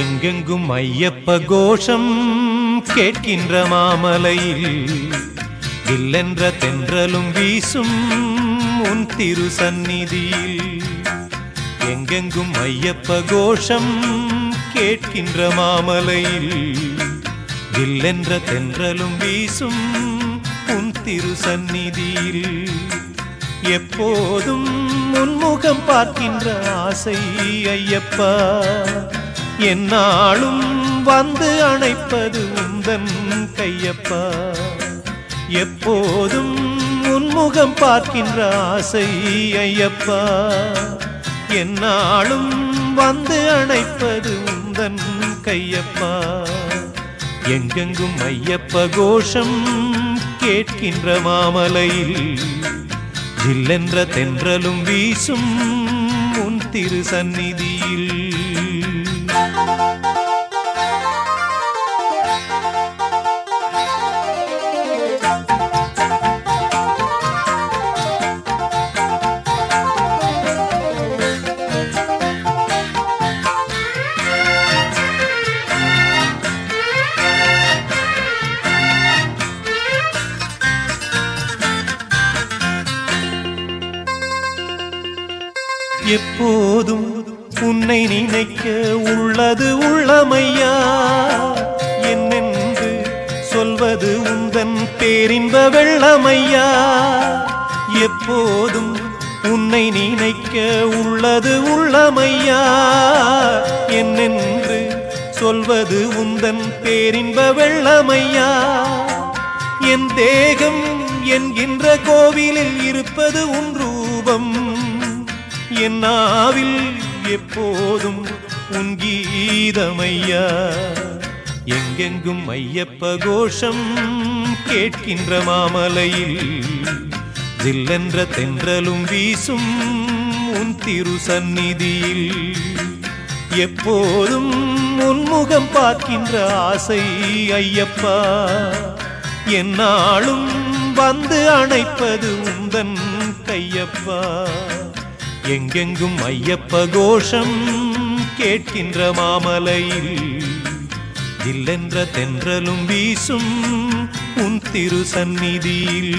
எங்கெங்கும் ஐயப்ப கோஷம் கேட்கின்ற மாமலையில் இல்லென்ற தென்றலும் வீசும் உன் திரு சந்நிதியில். எங்கெங்கும் ஐயப்ப கோஷம் கேட்கின்ற மாமலையில் இல்லென்ற தென்றலும் வீசும் உன் திரு சந்நிதியில். எப்போதும் உன்முகம் பார்க்கின்ற ஆசை ஐயப்பா. என்னாலும் வந்து அணைப்பது உந்தன் கையப்பா. எப்போதும் உன்முகம் பார்க்கின்ற ஆசை ஐயப்பா. என்னாலும் வந்து அணைப்பது உந்தன் கையப்பா. எங்கெங்கும் ஐயப்ப கோஷம் கேட்கின்ற மாமலையில் ஜில்லென்ற தென்றலும் வீசும் உன் திரு சந்நிதியில். எப்போதும் உன்னை நினைக்க உள்ளது உள்ளமையா? என்னென்று சொல்வது உந்தன் பேரின்ப வெள்ளமையா? எப்போதும் உன்னை நினைக்க உள்ளது உள்ளமையா? என்னென்று சொல்வது உந்தன் பேரின்ப வெள்ளமையா? என் தேகம் என்கின்ற கோவிலில் இருப்பது உன் ரூபம். என் நாவில் எப்போதும் உன் கீதமையா? எங்கெங்கும் ஐயப்ப கோஷம் கேட்கின்ற மாமலையில் ஜில்லென்ற தென்றலும் வீசும் உன் திரு சந்நிதியில். எப்போதும் உன்முகம் பார்க்கின்ற ஆசை ஐயப்பா என்னாலும் வந்து அணைப்பது உந்தன் கையப்பா. எங்கெங்கும் ஐயப்ப கோஷம் கேட்கின்ற மாமலையில் தில்லென்ற தென்றலும் வீசும் உன் திரு சந்நிதியில்.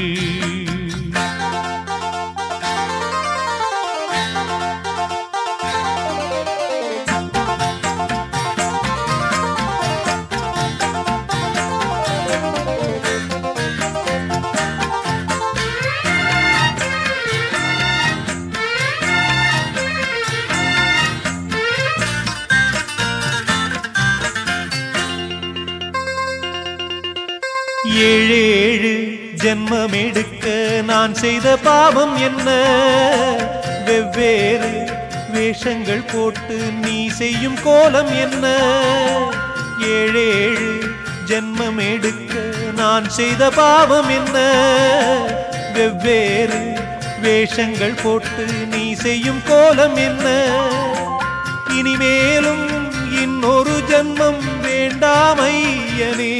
ஏழேழு ஜென்மம் எடுக்க நான் செய்த பாவம் என்ன? வெவ்வேறு வேஷங்கள் போட்டு நீ செய்யும் கோலம் என்ன? ஏழேழு ஜென்மம் எடுக்க நான் செய்த பாவம் என்ன? வெவ்வேறு வேஷங்கள் போட்டு நீ செய்யும் கோலம் என்ன? இனிமேலும் இன்னொரு ஜென்மம் வேண்டாமையனே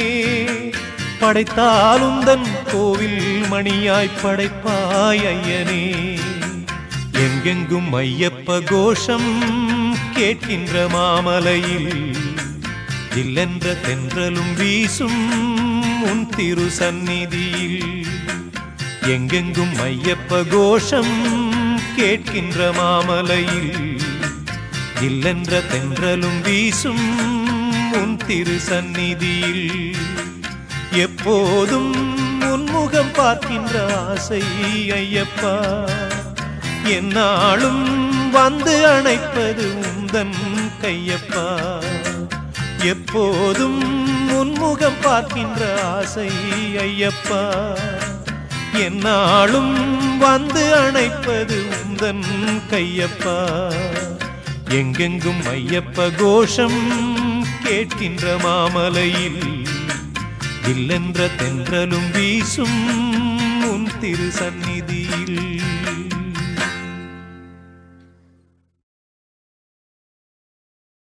படைத்தாலுந்தன் கோவில் மணியாய் படைப்பாய் ஐயனே. எங்கெங்கும் ஐயப்ப கோஷம் கேட்கின்ற மாமலையில் இல்லென்ற தென்றலும் வீசும் உன் திரு சந்நிதியில் எங்கெங்கும் ஐயப்ப கோஷம் கேட்கின்ற மாமலையில் இல்லென்ற தென்றலும் வீசும் உன் திரு சந்நிதியில் எப்போதும் உன்முகம் பார்க்கின்ற ஆசை ஐயப்பா. என்னாலும் வந்து அணைப்பது உந்தன் கையப்பா. எப்போதும் உன்முகம் பார்க்கின்ற ஆசை ஐயப்பா. என்னாலும் வந்து அணைப்பது உந்தன் கையப்பா. எங்கெங்கும் ஐயப்ப கோஷம் கேட்கின்ற மாமலையில் இல்லென்ற தென்றலும் வீசும் உன் திரு சந்நிதியில்